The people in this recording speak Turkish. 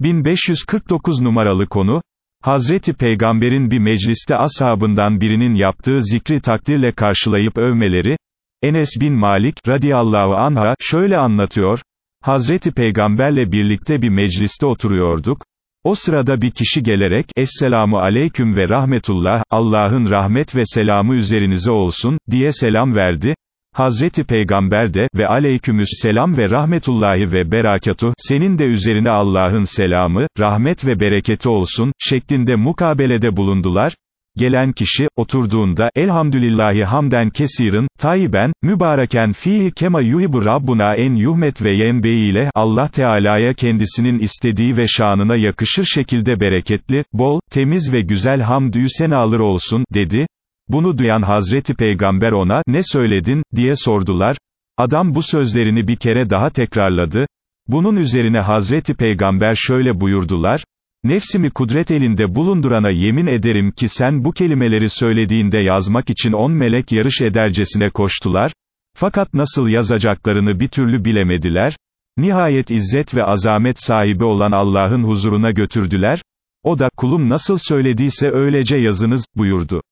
1549 numaralı konu, Hazreti Peygamber'in bir mecliste ashabından birinin yaptığı zikri takdirle karşılayıp övmeleri, Enes bin Malik, radiyallahu anha, şöyle anlatıyor, Hazreti Peygamberle birlikte bir mecliste oturuyorduk, o sırada bir kişi gelerek, Esselamu aleyküm ve rahmetullah, Allah'ın rahmet ve selamı üzerinize olsun, diye selam verdi, Hazreti Peygamber de, ve aleykümüs selam ve rahmetullahi ve berekatuh, senin de üzerine Allah'ın selamı, rahmet ve bereketi olsun, şeklinde mukabelede bulundular, Gelen kişi, oturduğunda, elhamdülillahi hamden kesirin, tayyiben, mübareken fihi kema yuhibu Rabbuna en yuhmet ve yenbeyi Allah Teala'ya kendisinin istediği ve şanına yakışır şekilde bereketli, bol, temiz ve güzel hamdü senalar olsun, dedi. Bunu duyan Hazreti Peygamber ona, ne söyledin, diye sordular. Adam bu sözlerini bir kere daha tekrarladı. Bunun üzerine Hazreti Peygamber şöyle buyurdular, Nefsimi kudret elinde bulundurana yemin ederim ki sen bu kelimeleri söylediğinde yazmak için on melek yarış edercesine koştular, fakat nasıl yazacaklarını bir türlü bilemediler, nihayet izzet ve azamet sahibi olan Allah'ın huzuruna götürdüler, o da, kulum nasıl söylediyse öylece yazınız, buyurdu.